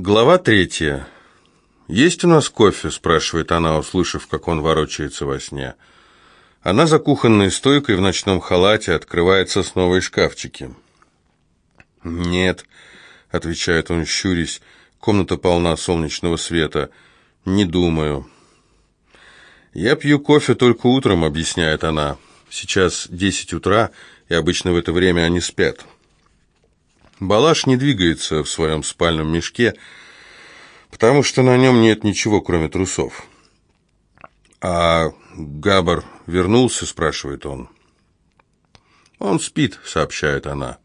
Глава третья. «Есть у нас кофе?» – спрашивает она, услышав, как он ворочается во сне. Она за кухонной стойкой в ночном халате открывает сосновые шкафчики. «Нет», – отвечает он, щурясь, – комната полна солнечного света. «Не думаю». «Я пью кофе только утром», – объясняет она. «Сейчас десять утра, и обычно в это время они спят». Балаш не двигается в своем спальном мешке, потому что на нем нет ничего, кроме трусов. «А Габар вернулся?» – спрашивает он. «Он спит», – сообщает она.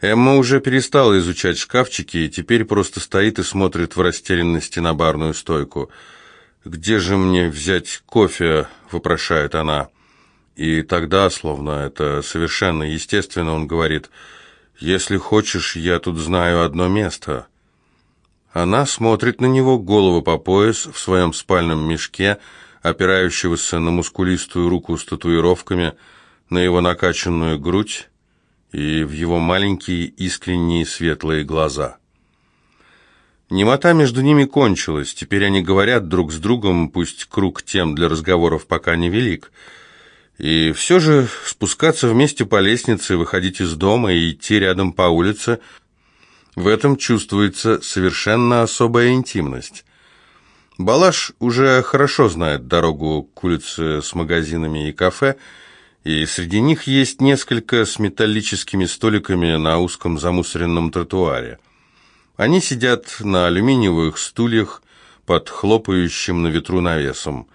Эмма уже перестала изучать шкафчики и теперь просто стоит и смотрит в растерянности на барную стойку. «Где же мне взять кофе?» – вопрошает она. И тогда, словно это совершенно естественно, он говорит – «Если хочешь, я тут знаю одно место». Она смотрит на него, голову по пояс, в своем спальном мешке, опирающегося на мускулистую руку с татуировками, на его накачанную грудь и в его маленькие искренние светлые глаза. Немота между ними кончилась, теперь они говорят друг с другом, пусть круг тем для разговоров пока не велик – и все же спускаться вместе по лестнице, выходить из дома и идти рядом по улице, в этом чувствуется совершенно особая интимность. Балаш уже хорошо знает дорогу к улице с магазинами и кафе, и среди них есть несколько с металлическими столиками на узком замусоренном тротуаре. Они сидят на алюминиевых стульях под хлопающим на ветру навесом.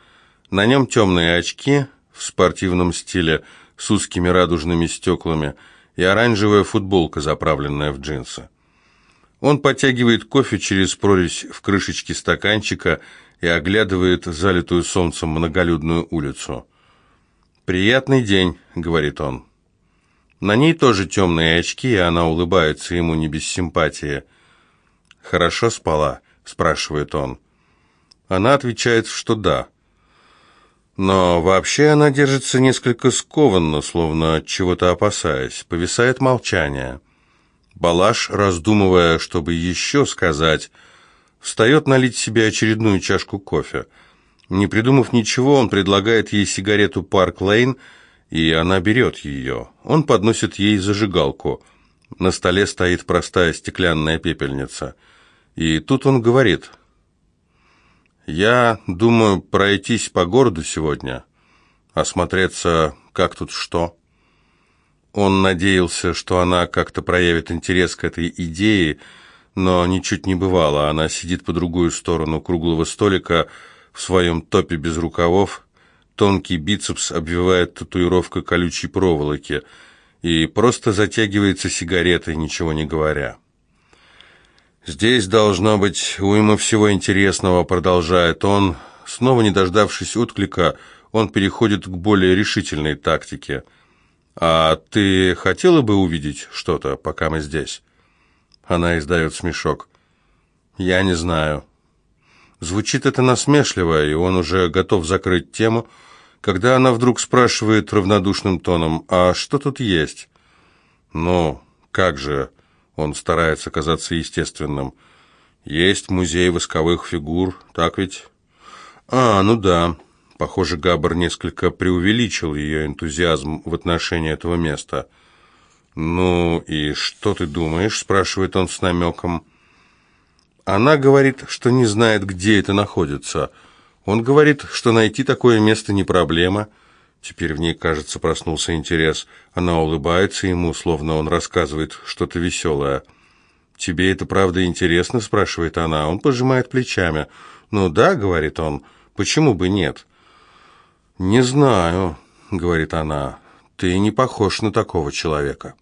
На нем темные очки, в спортивном стиле с узкими радужными стеклами и оранжевая футболка, заправленная в джинсы. Он подтягивает кофе через прорезь в крышечке стаканчика и оглядывает залитую солнцем многолюдную улицу. «Приятный день», — говорит он. На ней тоже темные очки, и она улыбается ему не без симпатии. «Хорошо спала?» — спрашивает он. Она отвечает, что да. Но вообще она держится несколько скованно, словно чего-то опасаясь. Повисает молчание. Балаш, раздумывая, чтобы еще сказать, встает налить себе очередную чашку кофе. Не придумав ничего, он предлагает ей сигарету «Парк Лейн», и она берет ее. Он подносит ей зажигалку. На столе стоит простая стеклянная пепельница. И тут он говорит – я думаю пройтись по городу сегодня, осмотреться, как тут что. Он надеялся, что она как-то проявит интерес к этой идее, но ничуть не бывало. Она сидит по другую сторону круглого столика в своем топе без рукавов, тонкий бицепс обвивает татуировка колючей проволоки и просто затягивается сигаретой, ничего не говоря. «Здесь должно быть уйма всего интересного», — продолжает он. Снова не дождавшись отклика, он переходит к более решительной тактике. «А ты хотела бы увидеть что-то, пока мы здесь?» Она издает смешок. «Я не знаю». Звучит это насмешливо, и он уже готов закрыть тему, когда она вдруг спрашивает равнодушным тоном, «А что тут есть?» «Ну, как же...» Он старается казаться естественным. Есть музей восковых фигур, так ведь? А, ну да. Похоже, Габар несколько преувеличил ее энтузиазм в отношении этого места. «Ну и что ты думаешь?» – спрашивает он с намеком. Она говорит, что не знает, где это находится. Он говорит, что найти такое место не проблема – Теперь в ней, кажется, проснулся интерес. Она улыбается ему, словно он рассказывает что-то веселое. «Тебе это правда интересно?» – спрашивает она. Он пожимает плечами. «Ну да», – говорит он, – «почему бы нет?» «Не знаю», – говорит она, – «ты не похож на такого человека».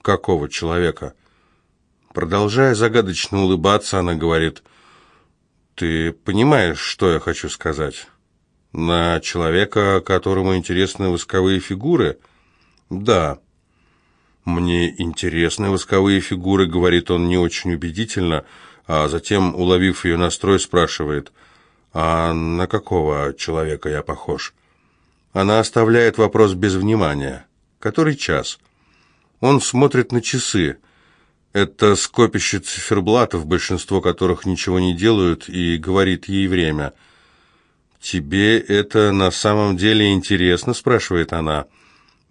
«Какого человека?» Продолжая загадочно улыбаться, она говорит, «Ты понимаешь, что я хочу сказать?» На человека, которому интересны восковые фигуры? Да. Мне интересны восковые фигуры, говорит он не очень убедительно, а затем, уловив ее настрой, спрашивает, а на какого человека я похож? Она оставляет вопрос без внимания. Который час? Он смотрит на часы. Это скопище циферблатов, большинство которых ничего не делают, и говорит ей время. «Тебе это на самом деле интересно?» – спрашивает она.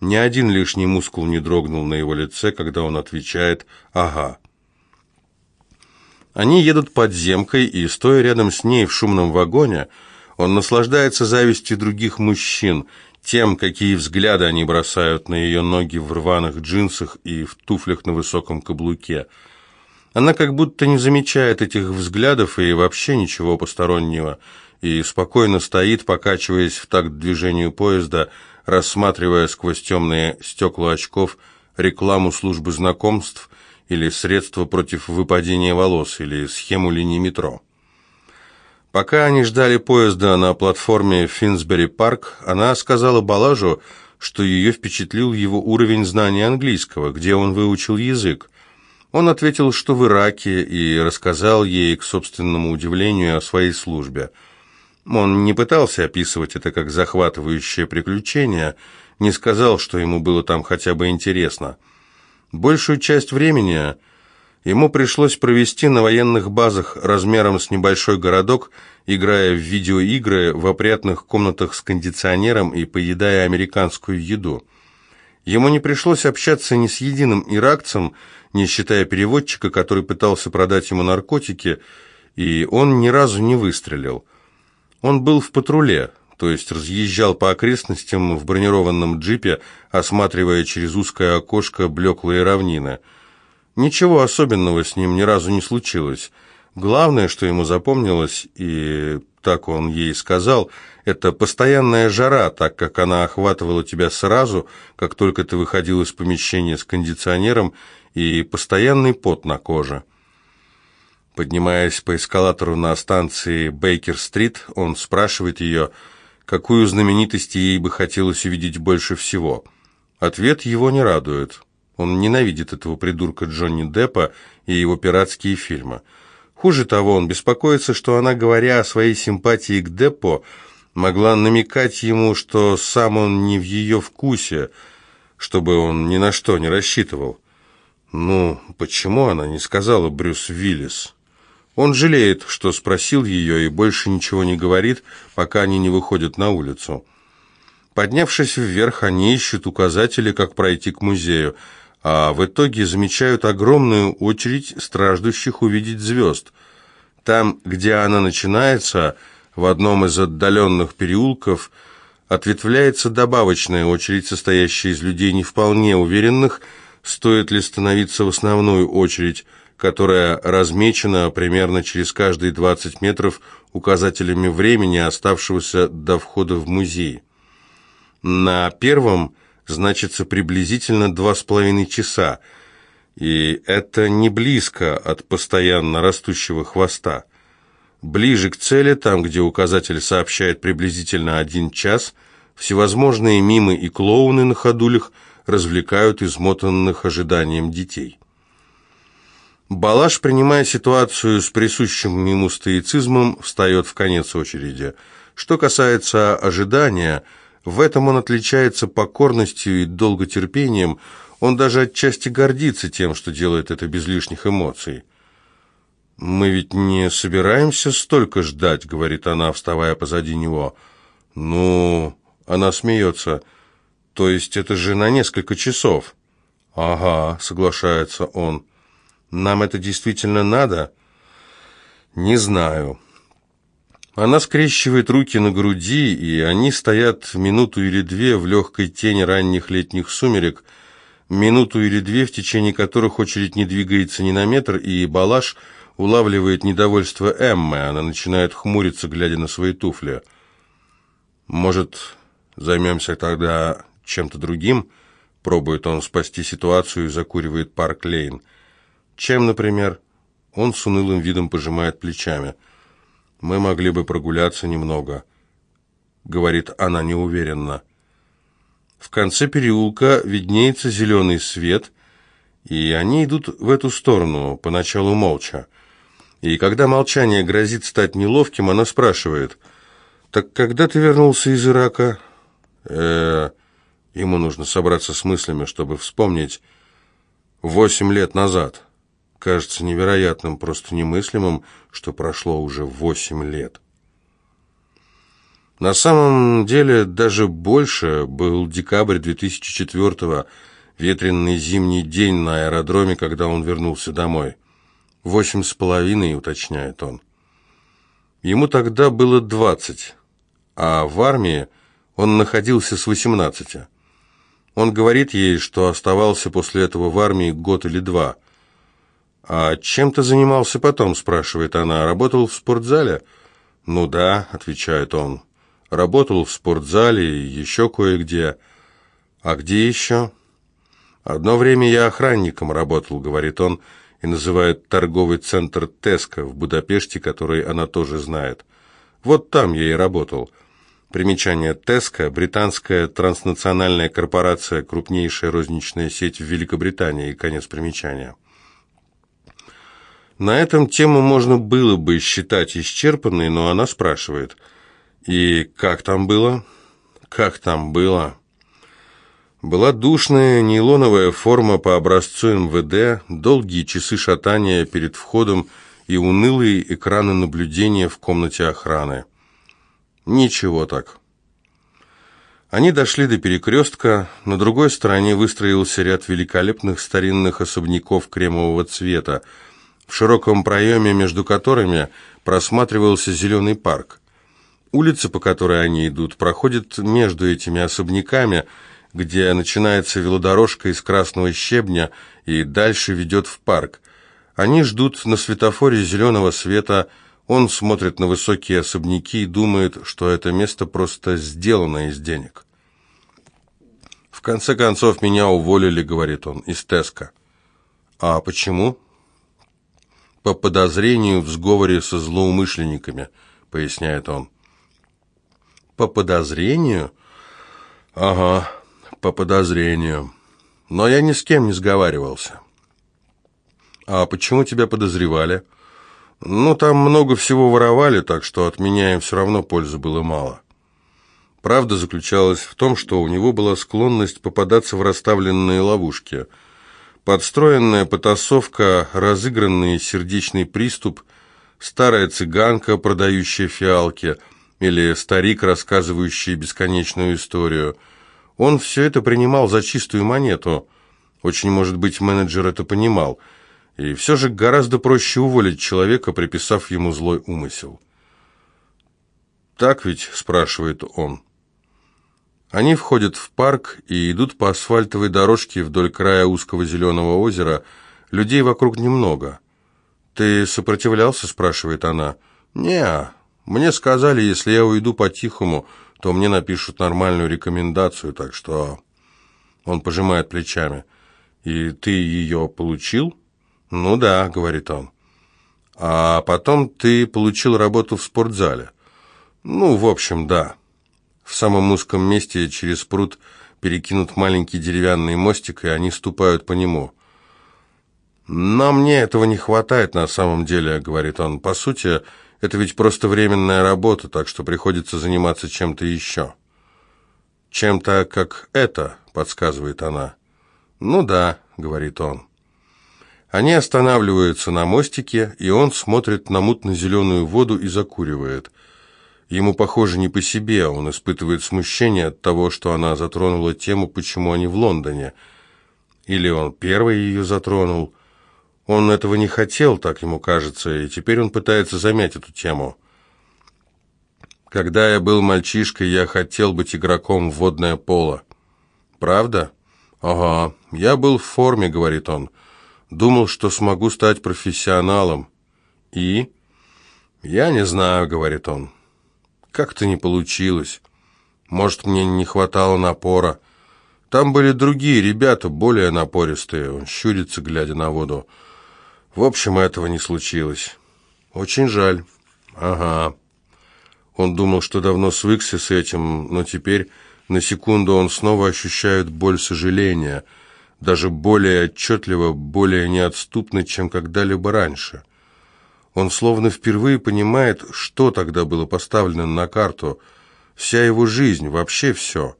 Ни один лишний мускул не дрогнул на его лице, когда он отвечает «Ага». Они едут подземкой, и, стоя рядом с ней в шумном вагоне, он наслаждается завистью других мужчин, тем, какие взгляды они бросают на ее ноги в рваных джинсах и в туфлях на высоком каблуке. Она как будто не замечает этих взглядов и вообще ничего постороннего, и спокойно стоит, покачиваясь в такт движению поезда, рассматривая сквозь темные стекла очков рекламу службы знакомств или средства против выпадения волос, или схему линии метро. Пока они ждали поезда на платформе Финсбери-парк, она сказала Балажу, что ее впечатлил его уровень знания английского, где он выучил язык. Он ответил, что в Ираке, и рассказал ей, к собственному удивлению, о своей службе – он не пытался описывать это как захватывающее приключение, не сказал, что ему было там хотя бы интересно. Большую часть времени ему пришлось провести на военных базах размером с небольшой городок, играя в видеоигры в опрятных комнатах с кондиционером и поедая американскую еду. Ему не пришлось общаться ни с единым иракцем, не считая переводчика, который пытался продать ему наркотики, и он ни разу не выстрелил – он был в патруле, то есть разъезжал по окрестностям в бронированном джипе, осматривая через узкое окошко блеклые равнины. Ничего особенного с ним ни разу не случилось. Главное, что ему запомнилось, и так он ей сказал, это постоянная жара, так как она охватывала тебя сразу, как только ты выходил из помещения с кондиционером, и постоянный пот на коже. Поднимаясь по эскалатору на станции Бейкер-стрит, он спрашивает ее, какую знаменитость ей бы хотелось увидеть больше всего. Ответ его не радует. Он ненавидит этого придурка Джонни Деппа и его пиратские фильмы. Хуже того, он беспокоится, что она, говоря о своей симпатии к Деппо, могла намекать ему, что сам он не в ее вкусе, чтобы он ни на что не рассчитывал. Ну, почему она не сказала Брюс Виллис? Он жалеет, что спросил ее, и больше ничего не говорит, пока они не выходят на улицу. Поднявшись вверх, они ищут указатели, как пройти к музею, а в итоге замечают огромную очередь страждущих увидеть звезд. Там, где она начинается, в одном из отдаленных переулков, ответвляется добавочная очередь, состоящая из людей не вполне уверенных, стоит ли становиться в основную очередь – которая размечена примерно через каждые 20 метров указателями времени, оставшегося до входа в музей. На первом значится приблизительно два с половиной часа, и это не близко от постоянно растущего хвоста. Ближе к цели, там, где указатель сообщает приблизительно один час, всевозможные мимы и клоуны на ходулях развлекают измотанных ожиданием детей. Балаш, принимая ситуацию с присущим ему стоицизмом, встает в конец очереди. Что касается ожидания, в этом он отличается покорностью и долготерпением, он даже отчасти гордится тем, что делает это без лишних эмоций. «Мы ведь не собираемся столько ждать», — говорит она, вставая позади него. «Ну...» — она смеется. «То есть это же на несколько часов?» «Ага», — соглашается он. Нам это действительно надо? Не знаю. Она скрещивает руки на груди, и они стоят минуту или две в легкой тени ранних летних сумерек, минуту или две, в течение которых очередь не двигается ни на метр, и Балаш улавливает недовольство Эммы. Она начинает хмуриться, глядя на свои туфли. «Может, займемся тогда чем-то другим?» Пробует он спасти ситуацию и закуривает парк Лейн. Чем, например? Он с унылым видом пожимает плечами. Мы могли бы прогуляться немного, говорит она неуверенно. В конце переулка виднеется зеленый свет, и они идут в эту сторону, поначалу молча. И когда молчание грозит стать неловким, она спрашивает, «Так когда ты вернулся из Ирака?» э, Ему нужно собраться с мыслями, чтобы вспомнить. «Восемь лет назад». Кажется невероятным, просто немыслимым, что прошло уже восемь лет. На самом деле даже больше был декабрь 2004-го, ветренный зимний день на аэродроме, когда он вернулся домой. Восемь с половиной, уточняет он. Ему тогда было двадцать, а в армии он находился с восемнадцати. Он говорит ей, что оставался после этого в армии год или два. «А чем ты занимался потом?» – спрашивает она. «Работал в спортзале?» «Ну да», – отвечает он. «Работал в спортзале и еще кое-где». «А где еще?» «Одно время я охранником работал», — говорит он, и называет торговый центр «Теска» в Будапеште, который она тоже знает. «Вот там я и работал». Примечание «Теска» – британская транснациональная корпорация, крупнейшая розничная сеть в Великобритании, конец примечания. На этом тему можно было бы считать исчерпанной, но она спрашивает. «И как там было?» «Как там было?» Была душная нейлоновая форма по образцу МВД, долгие часы шатания перед входом и унылые экраны наблюдения в комнате охраны. Ничего так. Они дошли до перекрестка, на другой стороне выстроился ряд великолепных старинных особняков кремового цвета, в широком проеме между которыми просматривался зеленый парк. Улица, по которой они идут, проходит между этими особняками – где начинается велодорожка из красного щебня и дальше ведет в парк. Они ждут на светофоре зеленого света, он смотрит на высокие особняки и думает, что это место просто сделано из денег. «В конце концов, меня уволили», — говорит он, — «из Теска». «А почему?» «По подозрению в сговоре со злоумышленниками», — поясняет он. «По подозрению?» «Ага, по подозрению. Но я ни с кем не сговаривался. А почему тебя подозревали? Ну, там много всего воровали, так что от меня им все равно пользы было мало. Правда заключалась в том, что у него была склонность попадаться в расставленные ловушки. Подстроенная потасовка, разыгранный сердечный приступ, старая цыганка, продающая фиалки, или старик, рассказывающий бесконечную историю – он все это принимал за чистую монету. Очень, может быть, менеджер это понимал. И все же гораздо проще уволить человека, приписав ему злой умысел. «Так ведь?» – спрашивает он. Они входят в парк и идут по асфальтовой дорожке вдоль края узкого зеленого озера. Людей вокруг немного. «Ты сопротивлялся?» – спрашивает она. «Не, мне сказали, если я уйду по-тихому, то мне напишут нормальную рекомендацию, так что...» Он пожимает плечами. «И ты ее получил?» «Ну да», — говорит он. «А потом ты получил работу в спортзале?» «Ну, в общем, да». В самом узком месте через пруд перекинут маленький деревянный мостик, и они ступают по нему. «Но мне этого не хватает на самом деле», — говорит он. «По сути, это ведь просто временная работа, так что приходится заниматься чем-то еще. Чем-то как это, подсказывает она. Ну да, говорит он. Они останавливаются на мостике, и он смотрит на мутно-зеленую воду и закуривает. Ему, похоже, не по себе, он испытывает смущение от того, что она затронула тему, почему они в Лондоне. Или он первый ее затронул, он этого не хотел, так ему кажется, и теперь он пытается замять эту тему. Когда я был мальчишкой, я хотел быть игроком в водное поло. Правда? Ага. Я был в форме, говорит он. Думал, что смогу стать профессионалом. И? Я не знаю, говорит он. Как-то не получилось. Может, мне не хватало напора. Там были другие ребята, более напористые. Он щурится, глядя на воду. В общем, этого не случилось. Очень жаль. Ага. Он думал, что давно свыкся с этим, но теперь на секунду он снова ощущает боль сожаления, даже более отчетливо, более неотступно, чем когда-либо раньше. Он словно впервые понимает, что тогда было поставлено на карту, вся его жизнь, вообще все.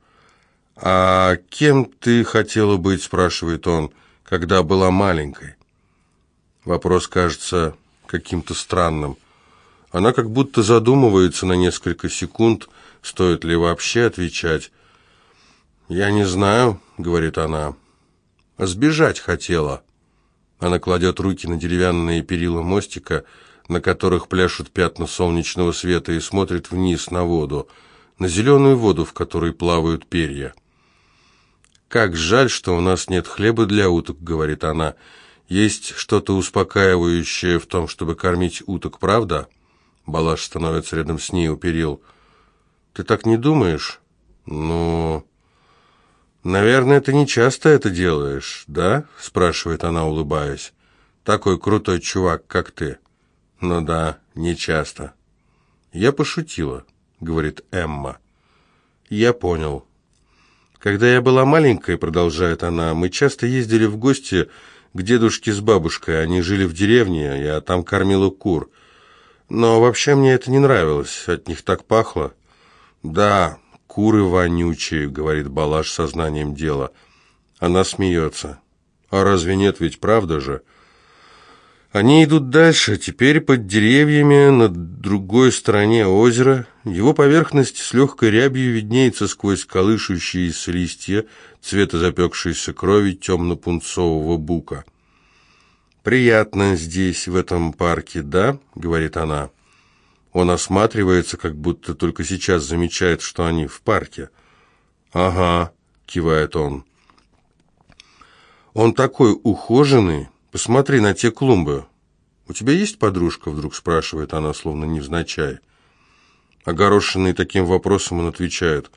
«А кем ты хотела быть?» – спрашивает он, – «когда была маленькой?» Вопрос кажется каким-то странным. Она как будто задумывается на несколько секунд, стоит ли вообще отвечать. «Я не знаю», — говорит она. «Сбежать хотела». Она кладет руки на деревянные перила мостика, на которых пляшут пятна солнечного света, и смотрит вниз на воду, на зеленую воду, в которой плавают перья. «Как жаль, что у нас нет хлеба для уток», — говорит она. «Есть что-то успокаивающее в том, чтобы кормить уток, правда?» Балаш становится рядом с ней у перил. «Ты так не думаешь?» «Ну...» «Наверное, ты не часто это делаешь, да?» — спрашивает она, улыбаясь. «Такой крутой чувак, как ты». «Ну да, не часто». «Я пошутила», — говорит Эмма. «Я понял». Когда я была маленькой, продолжает она, мы часто ездили в гости к дедушке с бабушкой. Они жили в деревне, я там кормила кур. Но вообще мне это не нравилось, от них так пахло. Да, куры вонючие, говорит Балаш сознанием дела. Она смеется. А разве нет, ведь правда же? Они идут дальше, теперь под деревьями на другой стороне озера. Его поверхность с легкой рябью виднеется сквозь колышущиеся листья цвета запекшейся крови темно-пунцового бука. «Приятно здесь, в этом парке, да?» — говорит она. Он осматривается, как будто только сейчас замечает, что они в парке. «Ага», — кивает он. «Он такой ухоженный». «Посмотри на те клумбы. У тебя есть подружка?» Вдруг спрашивает она, словно невзначай. Огорошенный таким вопросом, он отвечает.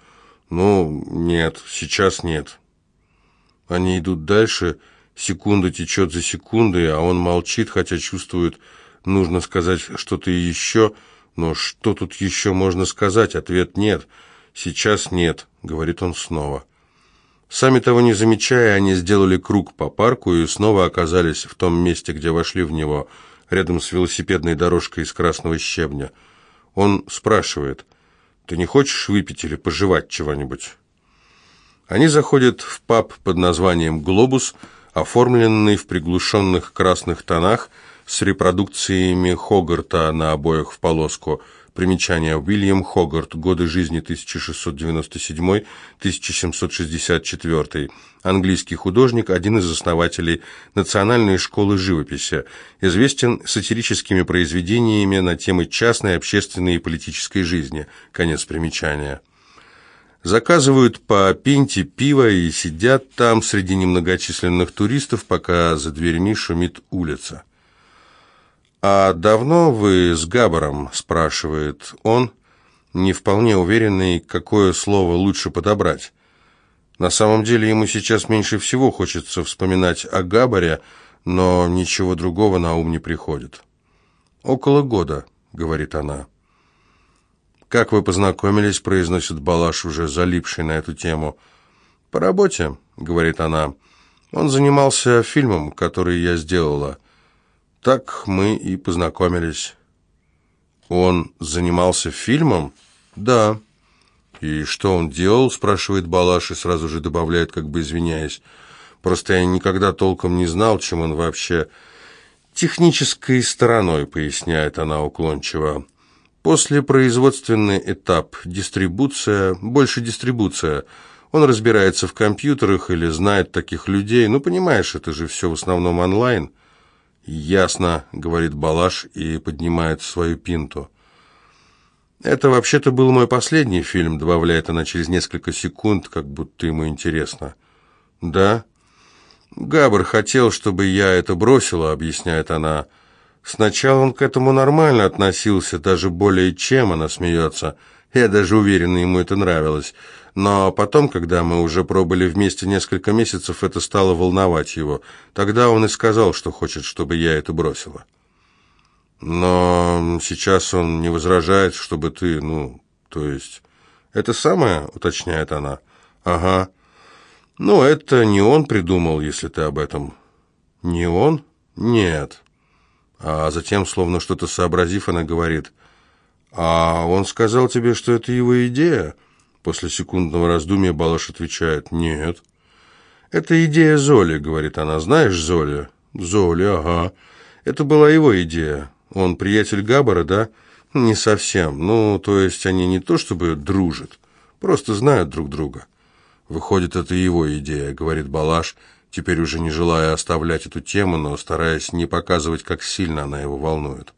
«Ну, нет, сейчас нет». Они идут дальше, секунда течет за секундой, а он молчит, хотя чувствует, нужно сказать что-то еще, но что тут еще можно сказать? Ответ «нет». «Сейчас нет», — говорит он снова. Сами того не замечая, они сделали круг по парку и снова оказались в том месте, где вошли в него, рядом с велосипедной дорожкой из красного щебня. Он спрашивает, «Ты не хочешь выпить или пожевать чего-нибудь?» Они заходят в паб под названием «Глобус», оформленный в приглушенных красных тонах с репродукциями Хогарта на обоях в полоску – Примечание. Уильям Хогарт. Годы жизни 1697-1764. Английский художник, один из основателей Национальной школы живописи. Известен сатирическими произведениями на темы частной, общественной и политической жизни. Конец примечания. Заказывают по пинте пива и сидят там среди немногочисленных туристов, пока за дверьми шумит улица. «А давно вы с Габаром?» – спрашивает он, не вполне уверенный, какое слово лучше подобрать. На самом деле ему сейчас меньше всего хочется вспоминать о Габаре, но ничего другого на ум не приходит. «Около года», — говорит она. «Как вы познакомились?» — произносит Балаш, уже залипший на эту тему. «По работе», — говорит она. «Он занимался фильмом, который я сделала». Так мы и познакомились. Он занимался фильмом? Да. И что он делал, спрашивает Балаш и сразу же добавляет, как бы извиняясь. Просто я никогда толком не знал, чем он вообще... Технической стороной, поясняет она уклончиво. После производственный этап, дистрибуция, больше дистрибуция. Он разбирается в компьютерах или знает таких людей. Ну, понимаешь, это же все в основном онлайн. «Ясно», — говорит Балаш и поднимает свою пинту. «Это вообще-то был мой последний фильм», — добавляет она через несколько секунд, как будто ему интересно. «Да?» «Габр хотел, чтобы я это бросила», — объясняет она. «Сначала он к этому нормально относился, даже более чем», — она смеется. «Я даже уверена, ему это нравилось. Но потом, когда мы уже пробыли вместе несколько месяцев, это стало волновать его. Тогда он и сказал, что хочет, чтобы я это бросила. Но сейчас он не возражает, чтобы ты, ну, то есть... Это самое, уточняет она. Ага. Ну, это не он придумал, если ты об этом. Не он? Нет. А затем, словно что-то сообразив, она говорит, «А он сказал тебе, что это его идея?» После секундного раздумья Балаш отвечает «Нет». «Это идея Золи», — говорит она. «Знаешь Золи?» «Золи, ага. Это была его идея. Он приятель Габбара, да? Не совсем. Ну, то есть они не то чтобы дружат, просто знают друг друга. Выходит, это его идея, говорит Балаш, теперь уже не желая оставлять эту тему, но стараясь не показывать, как сильно она его волнует.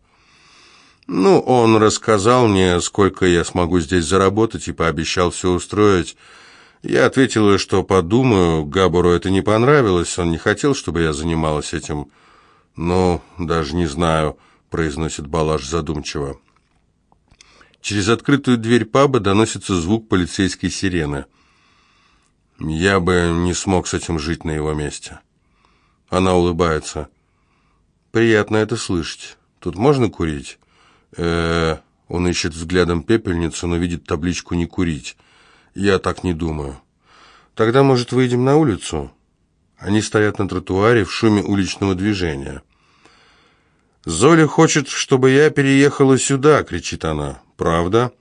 Ну, он рассказал мне, сколько я смогу здесь заработать, и пообещал все устроить. Я ответила, что подумаю, Габору это не понравилось, он не хотел, чтобы я занималась этим. «Ну, даже не знаю», — произносит Балаш задумчиво. Через открытую дверь паба доносится звук полицейской сирены. Я бы не смог с этим жить на его месте. Она улыбается. «Приятно это слышать. Тут можно курить?» Э, Он ищет взглядом пепельницу, но видит табличку «Не курить». Я так не думаю. Тогда, может, выйдем на улицу? Они стоят на тротуаре в шуме уличного движения. «Золя хочет, чтобы я переехала сюда», — кричит она. «Правда?»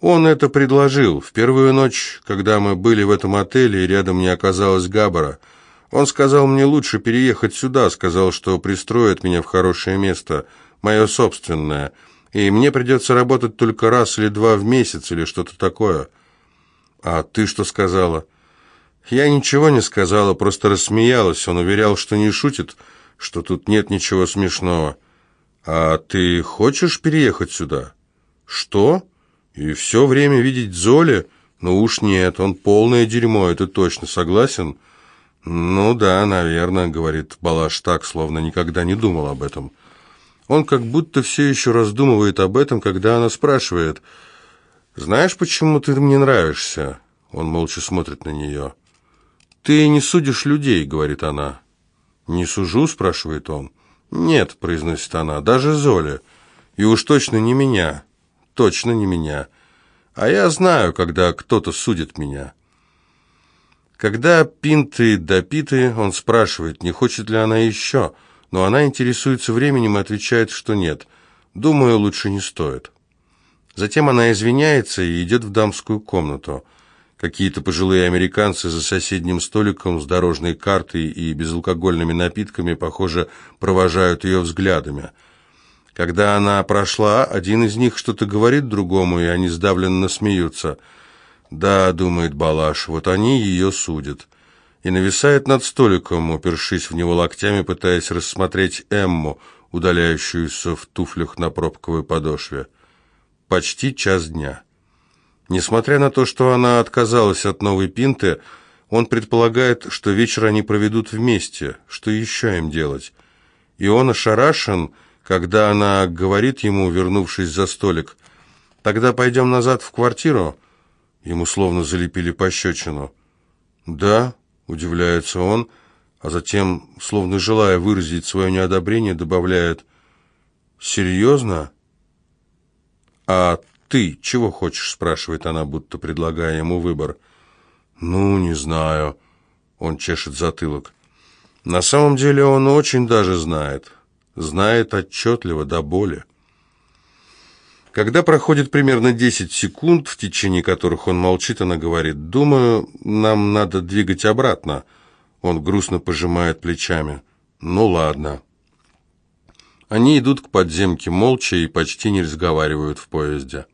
Он это предложил. В первую ночь, когда мы были в этом отеле, и рядом не оказалось Габбара. Он сказал мне лучше переехать сюда, сказал, что пристроит меня в хорошее место, мое собственное, и мне придется работать только раз или два в месяц или что-то такое. «А ты что сказала?» «Я ничего не сказала, просто рассмеялась. Он уверял, что не шутит, что тут нет ничего смешного». «А ты хочешь переехать сюда?» «Что? И все время видеть Золи? Ну уж нет, он полное дерьмо, это точно, согласен?» «Ну да, наверное», — говорит Балаш так, словно никогда не думал об этом. Он как будто все еще раздумывает об этом, когда она спрашивает — «Знаешь, почему ты мне нравишься?» Он молча смотрит на нее. «Ты не судишь людей», — говорит она. «Не сужу?» — спрашивает он. «Нет», — произносит она, — «даже Золя. И уж точно не меня. Точно не меня. А я знаю, когда кто-то судит меня». Когда пинты допиты, он спрашивает, не хочет ли она еще, но она интересуется временем и отвечает, что нет. «Думаю, лучше не стоит». Затем она извиняется и идет в дамскую комнату. Какие-то пожилые американцы за соседним столиком с дорожной картой и безалкогольными напитками, похоже, провожают ее взглядами. Когда она прошла, один из них что-то говорит другому, и они сдавленно смеются. «Да», — думает Балаш, — «вот они ее судят». И нависает над столиком, упершись в него локтями, пытаясь рассмотреть Эмму, удаляющуюся в туфлях на пробковой подошве почти час дня. Несмотря на то, что она отказалась от новой пинты, он предполагает, что вечер они проведут вместе, что еще им делать. И он ошарашен, когда она говорит ему, вернувшись за столик, «Тогда пойдем назад в квартиру?» Ему словно залепили пощечину. «Да», — удивляется он, а затем, словно желая выразить свое неодобрение, добавляет, «Серьезно?» «А ты чего хочешь?» – спрашивает она, будто предлагая ему выбор. «Ну, не знаю». Он чешет затылок. На самом деле он очень даже знает. Знает отчетливо, до боли. Когда проходит примерно 10 секунд, в течение которых он молчит, она говорит, «Думаю, нам надо двигать обратно». Он грустно пожимает плечами. «Ну ладно». Они идут к подземке молча и почти не разговаривают в поезде.